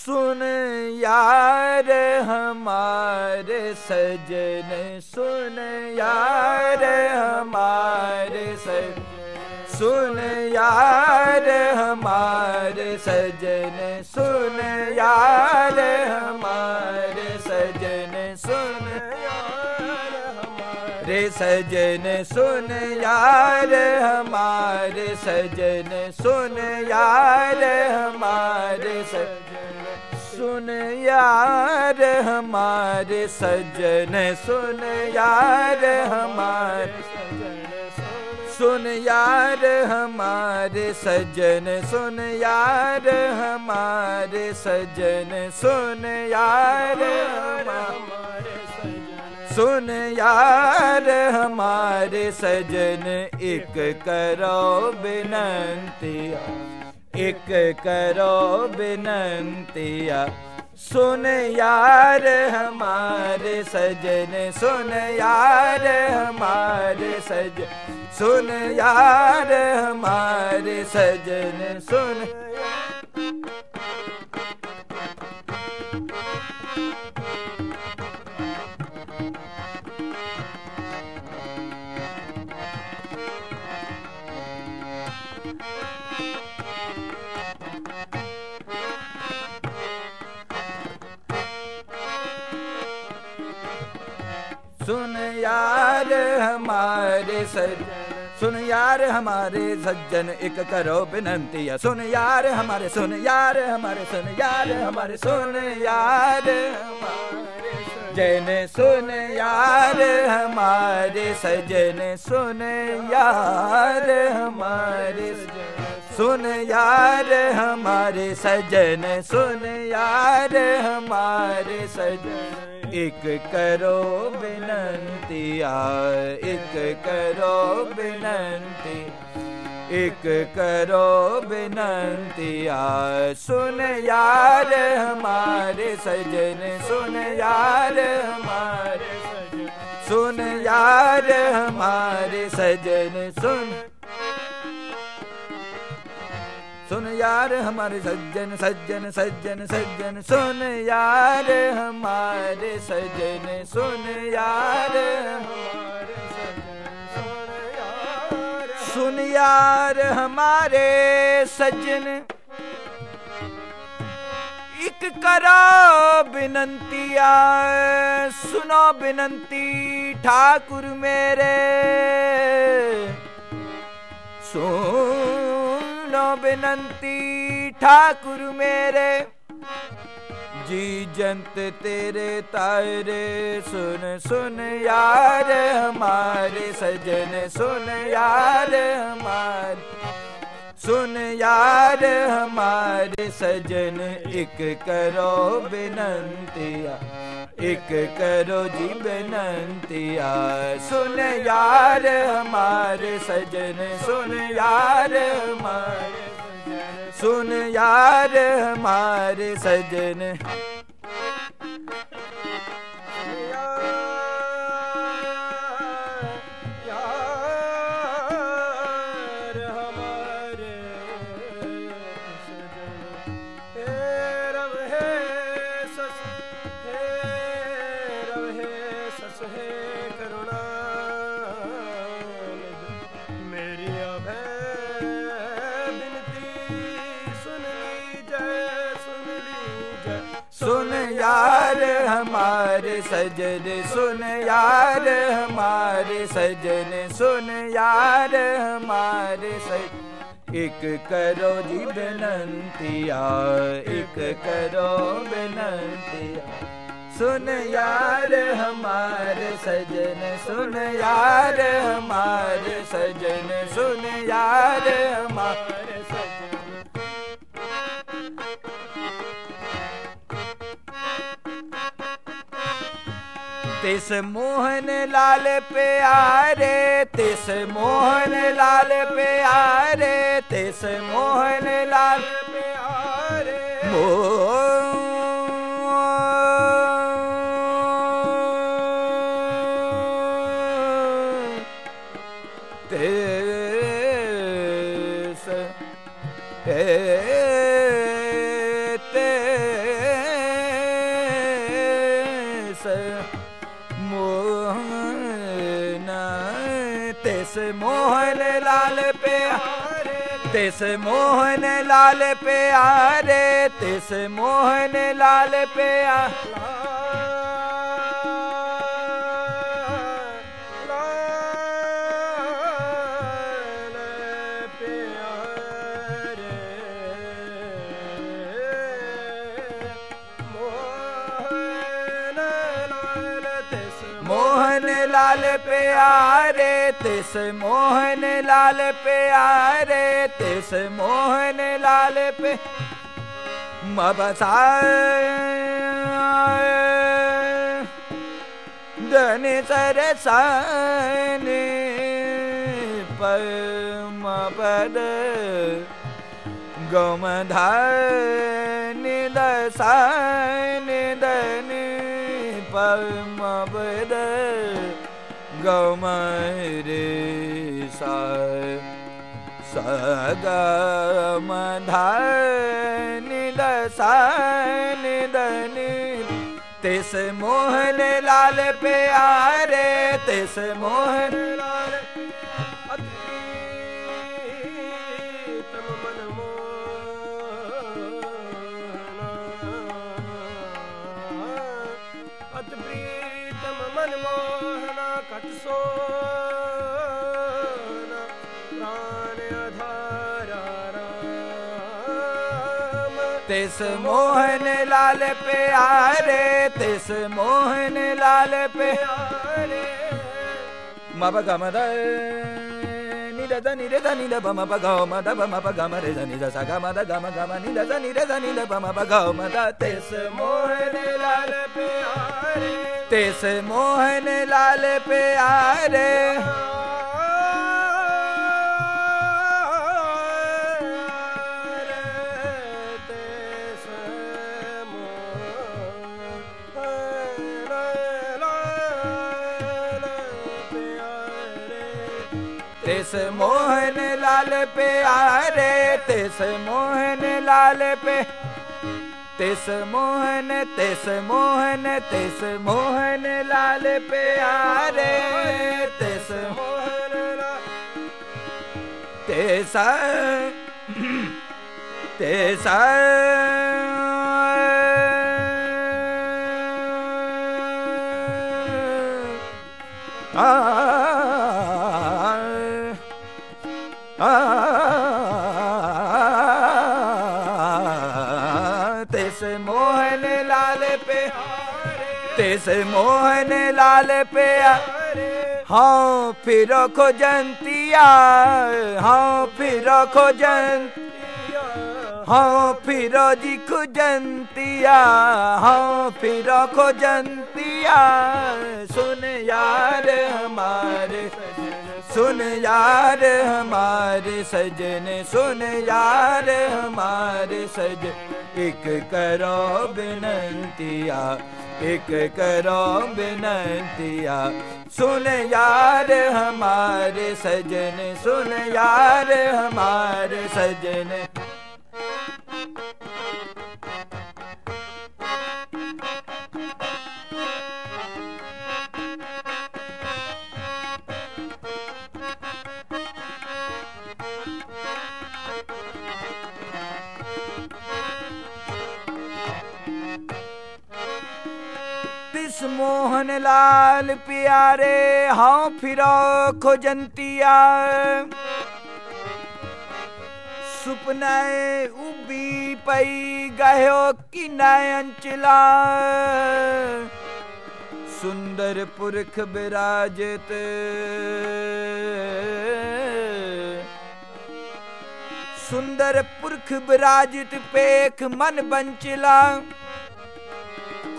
सुन यार हमारे सजन सुन यार हमारे सजन सुन यार हमारे सजन सुन यार हमारे सजन सुन रे सजन सुन यार हमारे सजन सुन यार हमारे सजन सुन यार हमारे सजन सुन यार हमारे सुन यार हमारे सजन सुन यार हमारे सजन सुन यार हमारे सुन यार हमारे सजन एक करो बिनंतिया एक करो बिनंतिया सुन यार हमारे सजन सुन यार हमारे सजन सुन यार हमारे सजन सुन सुन हमारे सज्जन सुन यार हमारे सज्जन एक करो बिनंती सुन यार हमारे सुन यार हमारे सुन यार हमारे सुन यार हमारे जैन सुन यार हमारे सजन सुन यार हमारे सुन यार हमारे सजन सुन यार हमारे सजन ਇੱਕ ਕਰੋ ਬੇਨੰਤੀਆ ਇੱਕ ਕਰੋ ਬੇਨੰਤੀ ਇੱਕ ਕਰੋ ਬੇਨੰਤੀਆ ਸੁਨ ਯਾਰ ਹਮਾਰੇ ਸਜਨ ਸੁਨ ਯਾਰ ਹਮਾਰੇ ਸਜਨ ਸੁਨ ਯਾਰ ਹਮਾਰੇ ਸਜਨ ਸੁਨ सुन यार हमारे सज्जन सज्जन सज्जन सज्जन सुन यार हमारे सज्जन सुन यार सुन यार हमारे सज्जन एक करो बिनंतिया सुनो बिनंती ठाकुर मेरे सुन बोलो बिनंती ठाकुर मेरे जी जंत तेरे तारे सुन सुन यार हमारे सजन सुन यार हमारे सुन यार हमारे सजन एक करो बिनंतिया ਇੱਕ ਕਰੋ ਜੀ ਬੇਨੰਤੀਆ ਸੁਨ ਯਾਰ ਹਮਾਰੇ ਸਜਣ ਸੁਨ ਯਾਰ ਹਮਾਰੇ ਸੁਨ ਯਾਰ ਹਮਾਰੇ ਸਜਣ हमारे सजन सुन यार हमारे सजन सुन यार हमारे सजन एक करो जी बेनंतिया एक करो बेनंतिया सुन यार हमारे सजन सुन यार हमारे सजन सुन यार हमारे ਤਿਸ ਮੋਹਨ ਲਾਲ ਪਿਆਰੇ ਤਿਸ ਮੋਹਨ ਲਾਲ ਪਿਆਰੇ ਤਿਸ ਮੋਹਨ ਲਾਲ ਪਿਆਰੇ। ਤਿਸ ਏ ਤਿਸ ਮੋਹਨ ਲਾਲ ਪਿਆਰੇ ਤਿਸ ਮੋਹਨ ਲਾਲ ਪਿਆਰੇ ਤਿਸ ਮੋਹਨ ਲਾਲ ਪਿਆਰੇ। ਪਿਆਰੇ ਤਿਸ ਮੋਹਨ ਲਾਲ ਪਿਆਰੇ ਤਿਸ ਮੋਹਨ ਲਾਲ ਪੇ ਮਬਸਾਏ ਦਨ ਸਰਸਨ ਪਰਮ ਗਮਧਨ ਦਸਨ ਦਨ ਪਰਮ ਗਮਰੇ ਸਾ ਸਗਮ ਧਨ ਦਸਨ ਦਨ ਤਿਸ ਮੋਹਨ ਲਾਲ ਪਿਆਰੇ ਤਿਸ ਮੋਹਨ ਮੋਹਨਾ ਕਟ ਸੋਨਾ ਤਿਸ ਮੋਹਨ ਲਾਲ ਪਿਆਰੇ ਤਿਸ ਮੋਹਨ ਲਾਲ ਪਿਆਰੇ। ਮਬ ਗਮ ਦ ਨੀ ਦ ਨੀ ਰੇ ਦ ਨੀ ਦ ਬ ਮ ਪ ਗ ਮ ਦ ਬ ਮ ਪ ਗ ਮ ਰੇ ਦ ਨੀ ਦ ਸ ਗ ਮ ਦ ਗ ਮ ਗ ਮ ਨੀ ਦ ਦ ਨੀ ਰੇ ਦ ਨੀ ਦ ਬ ਮ ਪ ਗ ਮ ਦ ਤਿਸ ਮੋਹਨ ਲਾਲ ਪਿਆਰੇ ਤਿਸ ਮੋਹਨ ਪਿਆਰੇ ਤਿਸ ਮੋਹਨ ਲਾਲ ਪੇ ਤਿਸ ਮੋਹਨ ਤਿਸ ਮੋਹਨ ਤਿਸ ਮੋਹਨ ਲਾਲ ਪਿਆਰੇ ਤਿਸ ਤਿਸ ਤਿਸ ਤਿਸ ਤਿਸ ਮੋਹਨ ਲਾਲ ਪਿਆ ਹਾਂ ਫਿਰ ਖੋਜੰਤੀਆ ਹਾਂ ਫਿਰ ਖੋਜੰਤ ਹਾਂ ਫਿਰ ਜੀ ਖੋਜੰਤੀਆ ਹਾਂ ਫਿਰ ਖੋਜੰਤੀਆ ਸੁਨ ਯਾਰ ਹਮਾਰੇ सुन यार हमारे सजन सुन यार हमारे सज ਇਕ ਕਰੋ ਬਿਨੰਤੀਆ ਇਕ ਕਰੋ ਬਿਨੰਤੀਆ ਸੁਨ ਯਾਰ ਹਮਾਰੇ ਸਜਣ ਸੁਨ ਯਾਰ ਹਮਾਰੇ ਸਜਣ। लाल प्यारे हाँ फिरो खोजंतिया सुपनाए उबी पई गयो कि अंचला सुंदर पुरख विराजत सुंदर पुरख विराजित पेख मन बंचला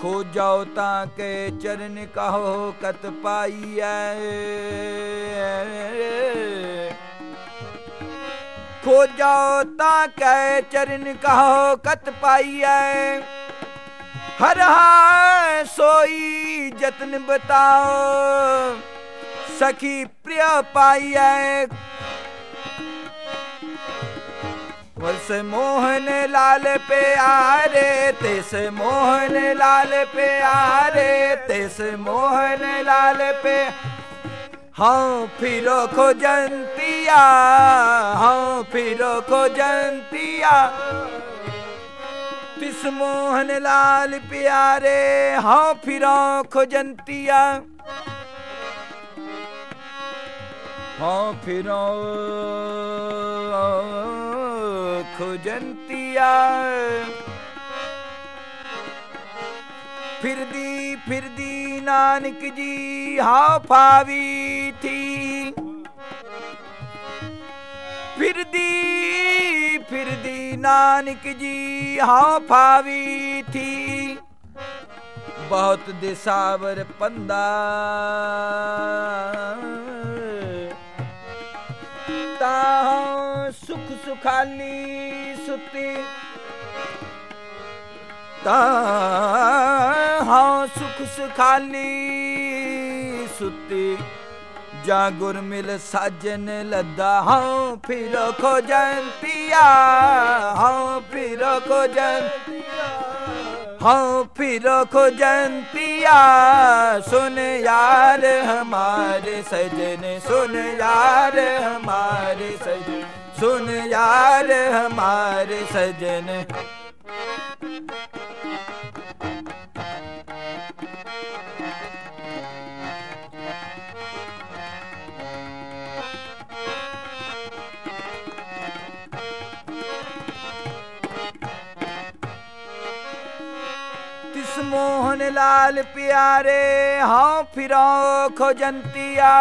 ਖੋ ਜਾਓ ਤਾਂ ਕੇ ਚਰਨ ਕਹੋ ਕਤ ਪਾਈਐ। ਖੋ ਜਾਓ ਤਾਂ ਕੇ ਚਰਨ ਕਹੋ ਕਤ ਪਾਈਐ। ਹਰ ਹਾ ਸੋਈ ਜਤਨ ਬਤਾਓ। ਸਖੀ ਪ੍ਰਿਆ ਪਾਈਐ। वस मोहन लाल प्यारे तिस मोहन लाल प्यारे तिस मोहन लाल पे हाँ फिरो खोजंतिया हाँ फिरो खोजंतिया तिस मोहन लाल प्यारे हाँ फिरो खोजंतिया हाँ फिरो ਖੋਜੰਤੀਆ ਫਿਰਦੀ ਫਿਰਦੀ ਨਾਨਕ ਜੀ ਹਾ ਫਾਵੀ ਥੀ। ਫਿਰਦੀ ਫਿਰਦੀ ਨਾਨਕ ਜੀ ਹਾ ਫਾਵੀ ਥੀ। ਬਹੁਤ ਦਿਸਾਵਰ ਪੰਦਾ। ਤਾਂ ਸੁਖਾਲੀ ਸੁੱਤੀ। ਤਾਂ ਹਾਂ ਸੁਖ ਸੁਖਾਲੀ ਸੁੱਤੀ। ਜਾ ਗੁਰ ਮਿਲ ਸਾਜਨ ਲੱਦਾ, ਹਾਂ ਫਿਰ ਖੋ ਜੰਤੀਆ, ਹਾਂ ਫਿਰ ਖੋ ਜੰਤੀਆ, ਹਾਂ ਫਿਰ ਖੋ ਜੰਤੀਆ। ਸੁਨ ਯਾਰ ਹਮਾਰੇ ਸਜਨ ਸੁਨ ਯਾਰ ਹਮਾਰੇ ਸਜਨ सुन यार हमारे सजन तिस मोहन लाल प्यारे हाँ फिरो खोजंतिया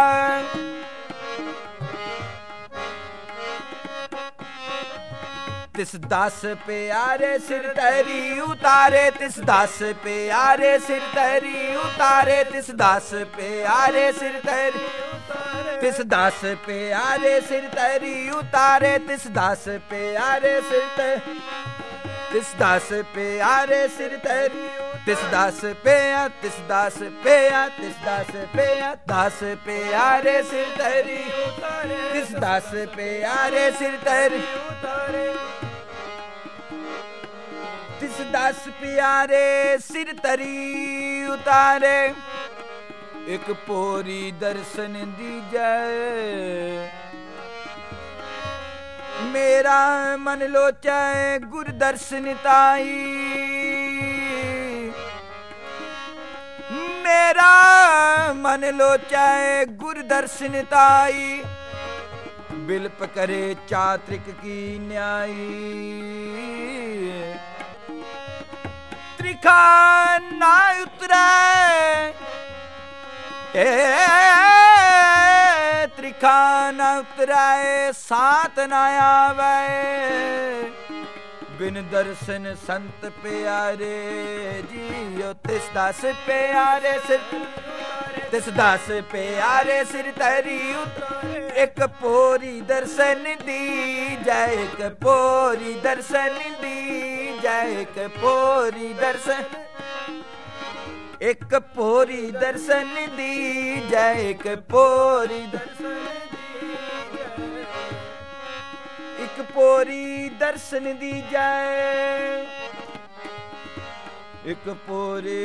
ਤਿਸ ਦਸ ਪਿਆਰੇ ਸਿਰ ਤਰੀ ਉਤਾਰੇ ਤਿਸ ਦਸ ਪਿਆਰੇ ਸਿਰ ਤਰੀ ਉਤਾਰੇ ਤਿਸ ਦਸ ਪਿਆਰੇ ਸਿਰ ਤਰੀ ਤਿਸ ਦਸ ਪਿਆਰੇ ਸਿਰ ਤਰੀ ਉਤਾਰੇ ਤਿਸ ਦਸ ਪਿਆਰੇ ਸਿਰ ਤਰੀ ਤਿਸ ਦਸ ਪਿਆਰੇ ਸਿਰ ਤਰੀ ਤਿਸ ਦਸ ਪਿਆ ਤਿਸ ਦਸ ਪਿਆ ਤਿਸ ਦਸ ਪਿਆ ਦਸ ਪਿਆਰੇ ਸਿਰ ਤੇਰੀ ਤਿਸ ਦਸ ਪਿਆਰੇ ਸਿਰ ਤੇਰੀ ਤਿਸ ਦਾਸ ਪਿਆਰੇ ਸਿਰ ਤਰੀ ਉਤਾਰੇ। ਇੱਕ ਪੋਰੀ ਦਰਸ਼ਨ ਦੀ ਜੈ। ਮੇਰਾ ਮਨ ਲੋਚੈ ਗੁਰ ਦਰਸ਼ਨ ਤਾਈ। ਮੇਰਾ ਮਨ ਲੋਚੈ ਗੁਰ ਦਰਸ਼ਨ ਤਾਈ। ਬਿਲਪ ਕਰੇ ਚਾਤ੍ਰਿਕ ਕੀ ਨਿਆਈ। ਤ੍ਰਿਖਾ ਨਾ ਉਤਰੈ ਏ ਤ੍ਰਿਖਾ ਨਾ ਉਤਰਾਏ ਸਾਤ ਨਾ ਆਵੇ ਬਿਨ ਦਰਸ਼ਨ ਸੰਤ ਪਿਆਰੇ ਜੀਓ ਤਿਸ ਦਸ ਪਿਆਰੇ ਸਿਰ ਤਿਸ ਦਸ ਪਿਆਰੇ ਸਿਰ ਤਰੀ ਉਤਾਰੇ ਇੱਕ ਪੋਰੀ ਦਰਸ਼ਨ ਦੀ ਜੈ ਇੱਕ ਪੋਰੀ ਦਰਸ਼ਨ ਦੀ ਜੈ ਇੱਕ ਪੋਰੀ ਦਰਸ਼ਨ, ਇੱਕ ਪੋਰੀ ਦਰਸ਼ਨ ਦੀ ਜੈ ਇੱਕ ਪੋਰੀ ਦਰਸ਼ਨ ਇੱਕ ਪੋਰੀ ਦਰਸ਼ਨ ਦੀ ਜੈ ਇੱਕ ਪੋਰੀ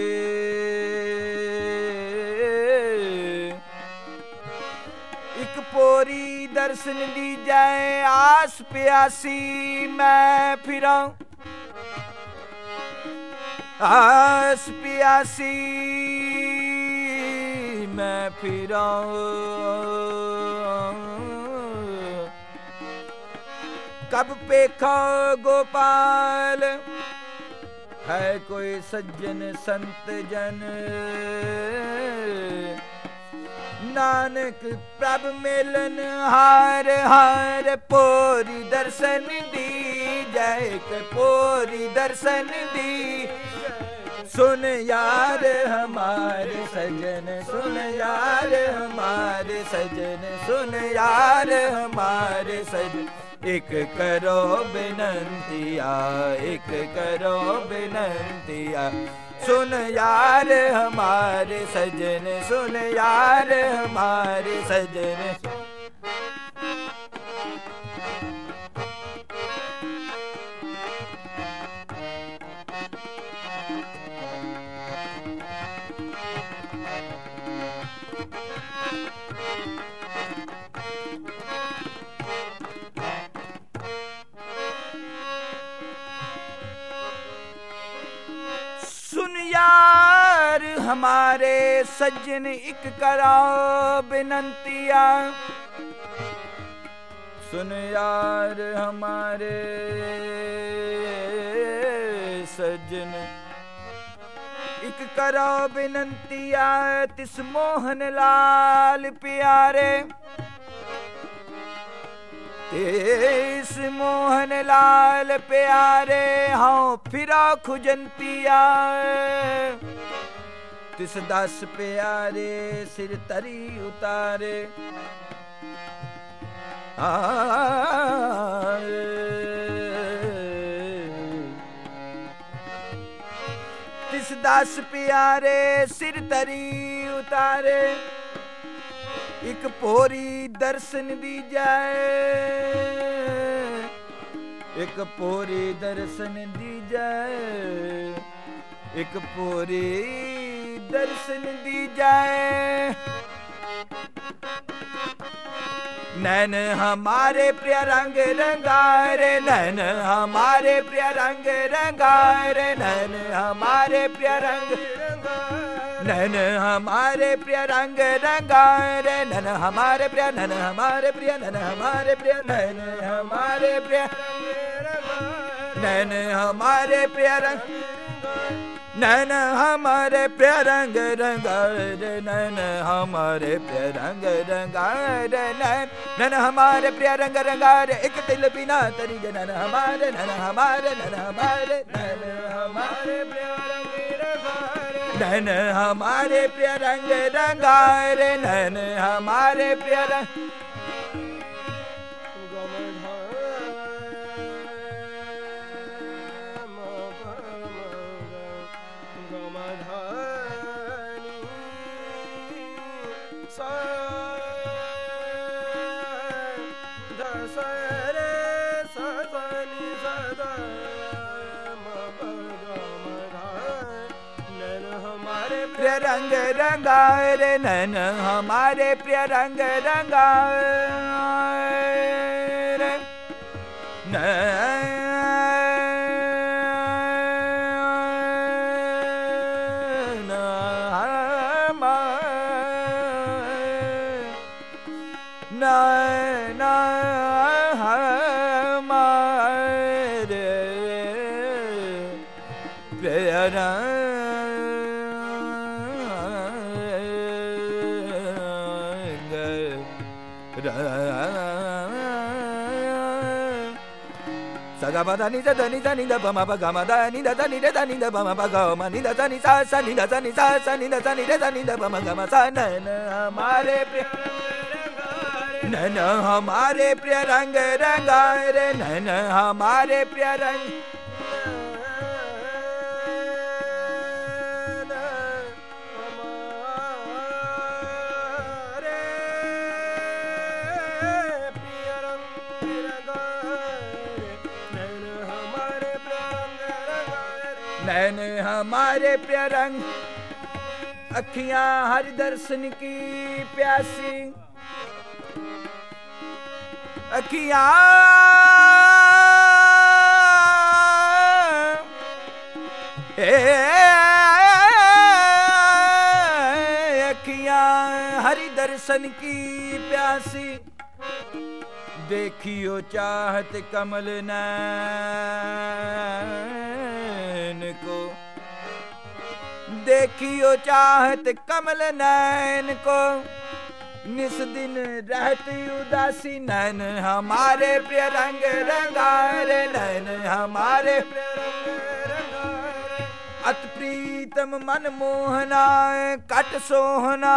ਇੱਕ ਪੋਰੀ ਦਰਸ਼ਨ ਦੀ ਜੈ ਆਸ ਪਿਆਸੀ ਮੈਂ ਫਿਰਾਂ। ਆਸ ਪਿਆਸੀ, ਮੈਂ ਫਿਰਾਂ। ਕਬ ਪੇਖਾ ਗੋਪਾਲ, ਹੈ ਕੋਈ ਸੱਜਣ ਸੰਤ ਜਨ। ਨਾਨਕ ਪ੍ਰਭ ਮਿਲਨ ਹਾਰ ਹਾਰ, ਪੋਰੀ ਦਰਸ਼ਨ ਦੀ, ਜੈ ਕੇ ਪੋਰੀ ਦਰਸ਼ਨ ਦੀ। सुन यार हमारे सजन सुन यार हमारे सजन सुन यार हमारे सजन एक करो बिनंतिया एक करो बिनंतिया सुन यार हमारे सजन सुन यार हमारे सजन ਹਮਾਰੇ ਸੱਜਣ ਇੱਕ ਕਰਾ ਬੇਨੰਤੀਆ ਸੁਨ ਯਾਰ ਹਮਾਰੇ ਸੱਜਣ ਇੱਕ ਕਰਾ ਬੇਨੰਤੀਆ ਤਿਸ ਮੋਹਨ ਲਾਲ ਪਿਆਰੇ ਇਸ ਮੋਹਨ ਲਾਲ ਪਿਆਰੇ ਹਉ ਫਿਰਾ ਖੁਜੰਤੀਆ ਤਿਸ ਦਸ ਪਿਆਰੇ ਸਿਰ ਤਰੀ ਉਤਾਰੇ। ਤਿਸ ਦਸ ਪਿਆਰੇ ਸਿਰ ਤਰੀ ਉਤਾਰੇ। ਇੱਕ ਪੋਰੀ ਦਰਸ਼ਨ ਦੀ ਜਾਏ ਇੱਕ ਪੋਰੀ ਦਰਸ਼ਨ ਦੀ ਜਾਏ ਇੱਕ ਪੋਰੀ ਦਰਸ਼ਨ ਦੀ ਜਾਏ। ਨੈਣ ਹਮਾਰੇ ਪ੍ਰਿਆ ਰੰਗ ਰੰਗਾਰੇ, ਨੈਣ ਹਮਾਰੇ ਪ੍ਰਿਆ ਰੰਗ ਰੰਗਾਰੇ, ਨੈਣ ਹਮਾਰੇ ਪ੍ਰਿਆ ਰੰਗ ਨੈਣ ਹਮਾਰੇ ਪ੍ਰਿਆ ਰੰਗ ਰੰਗਾਰੇ, ਨੈਣ ਹਮਾਰੇ ਪ੍ਰਿਆ, ਨੈਣ ਹਮਾਰੇ ਪ੍ਰਿਆ, ਨੈਣ ਹਮਾਰੇ ਪ੍ਰਿਆ, ਨੈਣ ਹਮਾਰੇ ਪ੍ਰਿਆ। ਨੈਣ ਹਮਾਰੇ ਪ੍ਰਿਆ ਰੰਗ नैन हमारे प्रिय रंग रंगारे नैन हमारे प्रिय रंग रंगारे नैन नैन हमारे प्रिय रंग रंगारे एक तिल बिना तरी नैन हमारे नैन हमारे नैन हमारे नैन हमारे प्रिय रंग रंगारे नैन हमारे प्रिय रंग रंगारे नैन हमारे प्रिय रंग प्रिय रंग रंगारे नैन हमारे प्रिय रंग रंगारे नैन Saga ba da ni da da ni da ni da ba ma ba ga ma da ni da da ni da da ni da ba ma ba ga ma ni da da ni sa sa ni da da ni sa sa ni da da ni da da ni da ba ma ga ma sa na na हमारे प्रिय नैन हमारे प्रिय रंग रंगारे नैन हमारे प्रिय रंग हमारे प्रिय रंग अखियां हर दर्शन की प्यासी अखियां अखियां हरि दर्शन की प्यासी देखियो चाहत कमल नैन देखियो चाहत कमल नैन को निस दिन रहती उदासी नैन हमारे प्रिय रंग रंगारे नैन हमारे अत प्रीतम मन मोहना कट सोहना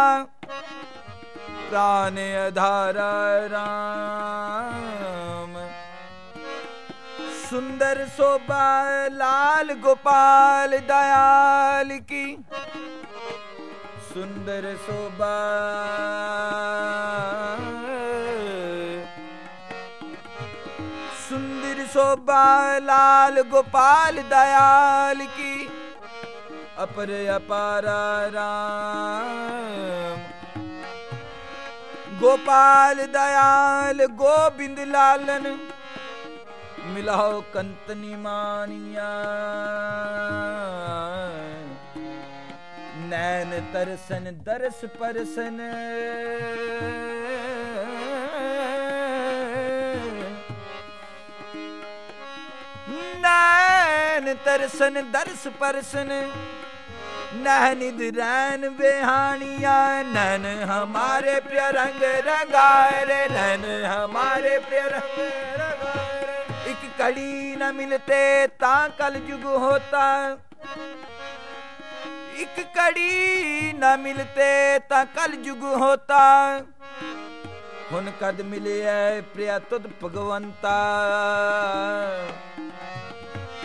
प्राण अधारा राम ਸੁੰਦਰ ਸੋਭਾ ਲਾਲ ਗੋਪਾਲ ਦਇਆਲ ਕੀ। ਸੁੰਦਰ ਸੋਭਾ ਸੁੰਦਰ ਸੋਭਾ ਲਾਲ ਗੋਪਾਲ ਦਇਆਲ ਕੀ। ਅਪਰ ਅਪਾਰ ਰਾਮ। ਗੋਪਾਲ ਦਇਆਲ, ਗੋਬਿੰਦ ਲਾਲਨ। ਮਿਲਾਓ ਕੰਤਨੀ ਮਾਨੀਆਂ ਨੈਣ ਤਰਸਨ, ਦਰਸ ਪਰਸਨ। ਨੈਣ ਤਰਸਨ, ਦਰਸ ਪਰਸਨ। ਨਹਿਨਿਦ ਰੈਨ ਬਿਹਾਨੀਆਂ ਨਨ ਹਮਾਰੇ ਪਿਆਰੰਗ ਰੰਗਾਰੇ ਨਨ ਹਮਾਰੇ ਪਿਆਰੰਗ ਰੰਗਾਰੇ ਇੱਕ ਕੜੀ ਨ ਮਿਲਤੇ ਤਾਂ ਕਲ ਜੁਗ ਹੋਤਾ। ਇੱਕ ਕੜੀ ਨ ਮਿਲਤੇ ਤਾਂ ਕਲ ਜੁਗ ਹੋਤਾ। ਹੁਣ ਕਦ ਮਿਲਿਆ ਪ੍ਰਿਆ ਤੁਧ ਭਗਵੰਤਾ?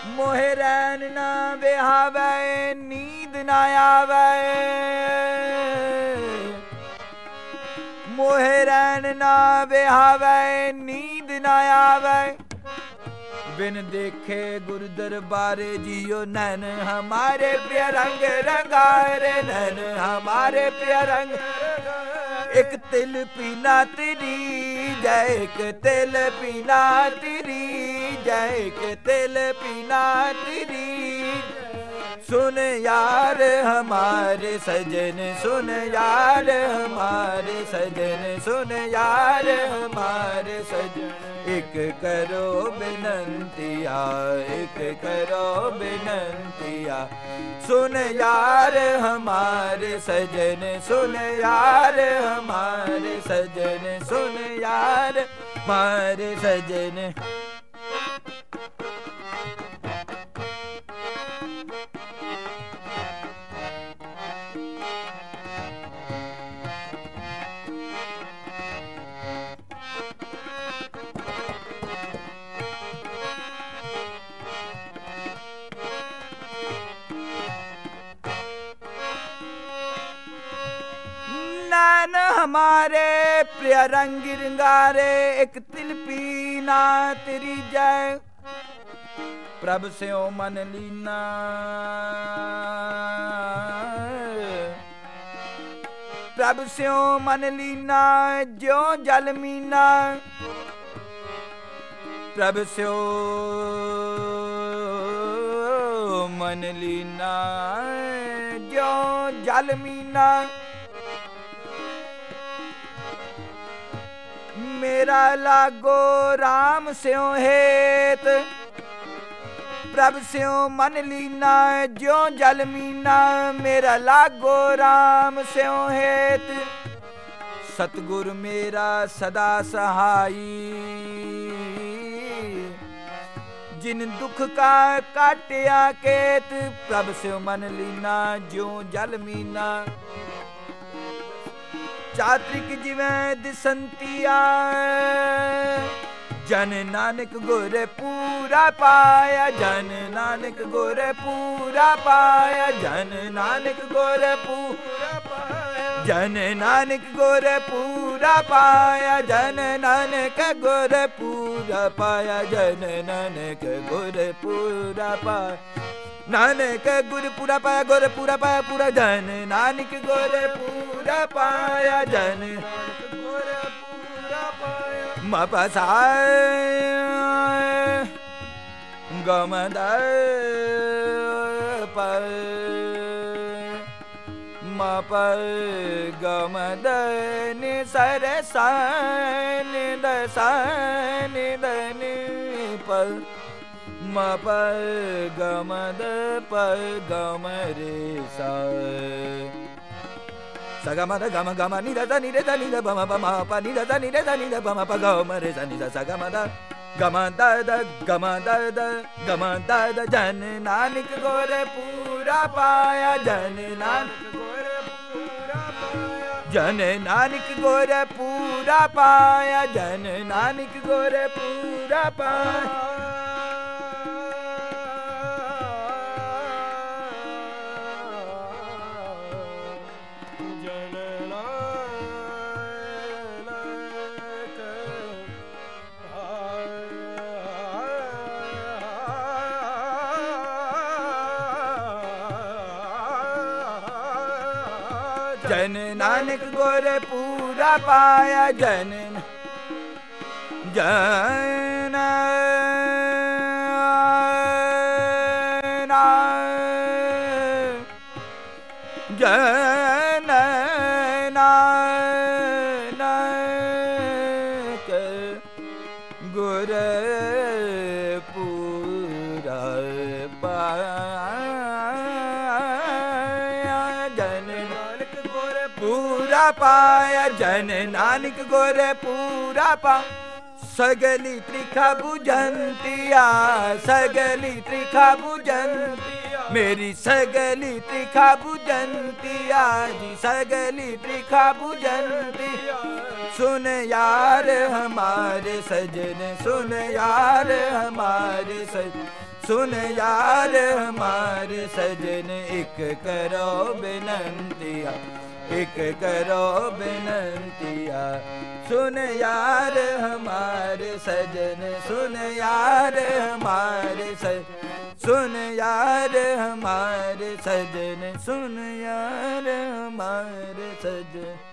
ਮੋਹਿ ਰੈਨ ਨਾ ਵਿਹਾਵੇ, ਨੀਂਦ ਨਾ ਆਵੇ। ਮੋਹਿ ਰੈਨ ਨਾ ਵਿਹਾਵੇ, ਨੀਂਦ ਨਾ ਆਵੇ। ਬਿਨ ਦੇਖੇ ਗੁਰ ਦਰਬਾਰੇ ਜੀਓ ਨੈਣ, ਹਮਾਰੇ ਪਿਆ ਰੰਗ ਰੰਗਾਰੇ ਨੈਣ, ਹਮਾਰੇ ਪ੍ਰਿਯ ਰੰਗ ਇੱਕ ਤਿਲ ਪੀਨਾ ਤੇਰੀ, ਜੈ ਇੱਕ ਤਿਲ ਪੀਨਾ ਤੇਰੀ, ਜੈ ਇੱਕ ਤਿਲ ਪੀਨਾ ਤੇਰੀ। सुन यार हमारे सजन सुन यार हमारे सजन सुन यार हमारे सजन एक करो बिनंतिया एक करो बिनंतिया सुन यार हमारे सजन सुन यार हमारे सजन सुन यार हमारे सजन नैन हमारे प्रिय रंग रंगारे एक तिल पीना तेरी जय प्रभ से ओ मन लीना प्रभ से ओ मन लीना जो जल मीना प्रभ से ओ मन लीना जो ਮੇਰਾ ਲਾਗੋ RAM ਸਿਉ ਹੇਤ। ਪ੍ਰਭ ਸਿਉ ਮਨ ਲੀਨਾ, ਜਿਉ ਜਲ ਮੀਨਾ, ਮੇਰਾ ਲਾਗੋ RAM ਸਿਉ ਹੇਤ। ਸਤਗੁਰ ਮੇਰਾ ਸਦਾ ਸਹਾਈ। ਜਿਨ ਦੁਖ ਕਾ ਕਾਟਿਆ ਕੇਤ, ਪ੍ਰਭ ਸਿਉ ਮਨ ਲੀਨਾ, ਜਿਉ ਜਲ ਮੀਨਾ। ਚਾਤ੍ਰਿਕ ਜਿਵੇਂ ਦਿਸੰਤੀਆ ਜਨ ਨਾਨਕ ਗੁਰ ਪੂਰਾ ਪਾਇਆ, ਜਨ ਨਾਨਕ ਗੁਰ ਪੂਰਾ ਪਾਇਆ, ਜਨ ਨਾਨਕ ਗੁਰ ਪੂਰਾ ਪਾਇਆ। ਜਨ ਨਾਨਕ ਗੁਰ ਪੂਰਾ ਪਾਇਆ, ਜਨ ਨਾਨਕ ਗੁਰ ਪੂਰਾ ਪਾਇਆ, ਜਨ ਨਾਨਕ ਗੁਰ ਪੂਰਾ ਪਾਇਆ। ਨਾਨਕ ਗੁਰ ਪੂਰਾ ਪਾਇਆ ਗੁਰ ਪੂਰਾ ਪਾਇਆ, ਪੂਰਾ ਜਨ। ਨਾਨਕ ਗੁਰ ਪੂਰਾ ਪਾਇਆ ਜਨ। ਗੁਰ ਪੂਰਾ ਪਾਇਆ ਮਪਸਾਇ ਗਮਦ ਪਰ ਮਪ ਗਮਦ ਨੀ ਸਰਸਨ ਦਸਨ ਦਨੀ ਪਰ म प ग म द प ग म रे सा सा ग म द ग म ग म नि द द नि द द नि द ब म ब म प नि द द नि द द नि द ब म प ग म रे सा नि द सा ग म द ग म द द ग म द द ग म द द जन नानक गोरे पूरा पाया जन नानक गोरे पूरा पाया जन नानक गोरे पूरा पाया जन नानक गोरे पूरा पाया ਜਨ ਨਾਨਕ ਗੁਰ ਪੂਰਾ ਪਾਇਆ ਜਨ ਜਨ ਜਨ ਨਾਨਕ ਗੁਰ ਪੂਰਾ ਪਾ। ਸਗਲੀ ਤ੍ਰਿਖਾ 부ਜੰਤਿਆ ਸਗਲੀ ਤ੍ਰਿਖਾ 부ਜੰਤਿਆ ਮੇਰੀ ਸਗਲੀ ਤ੍ਰਿਖਾ 부ਜੰਤਿਆ ਜੀ, ਸਗਲੀ ਤ੍ਰਿਖਾ 부ਜੰਤੀ ਸੁਨ ਯਾਰ ਹਮਾਰੇ ਸਜਨ ਸੁਨ ਯਾਰ ਹਮਾਰੇ ਸਜਨ ਸੁਨ ਯਾਰ ਹਮਾਰੇ ਸਜਨ ਇੱਕ ਕਰੋ ਬੇਨੰਤਿਆ ਇੱਕ ਕਰੋ ਬਿਨੰਤੀਆ ਸੁਨ ਯਾਰ ਹਮਾਰ ਸਜਨ ਸੁਨ ਯਾਰ ਹਮਾਰ ਸਜ ਸੁਨ ਯਾਰ ਹਮਾਰ ਸਜਨ ਸੁਨ ਯਾਰ ਹਮਾਰ ਸਜਨ